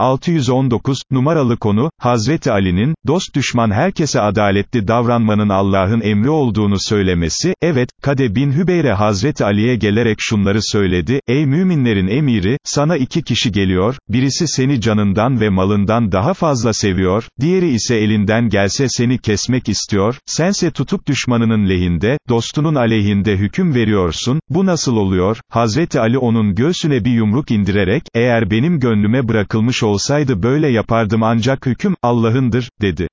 619, numaralı konu, Hazreti Ali'nin, dost düşman herkese adaletli davranmanın Allah'ın emri olduğunu söylemesi, evet, Kade bin Hübeyre Hazreti Ali'ye gelerek şunları söyledi, ey müminlerin emiri, sana iki kişi geliyor, birisi seni canından ve malından daha fazla seviyor, diğeri ise elinden gelse seni kesmek istiyor, sense tutup düşmanının lehinde, dostunun aleyhinde hüküm veriyorsun, bu nasıl oluyor, Hazreti Ali onun göğsüne bir yumruk indirerek, eğer benim gönlüme bırakılmış olsaydı böyle yapardım ancak hüküm, Allah'ındır, dedi.